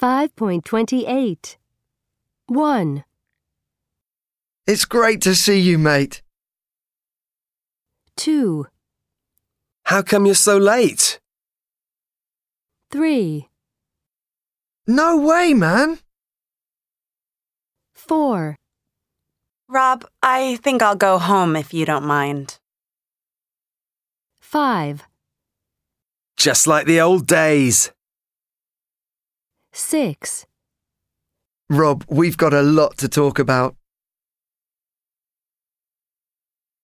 5.28 1, It's great to see you, mate. 2, How come you're so late? 3, No way, man. 4, Rob, I think I'll go home if you don't mind. 5, Just like the old days. 6, Rob, we've got a lot to talk about.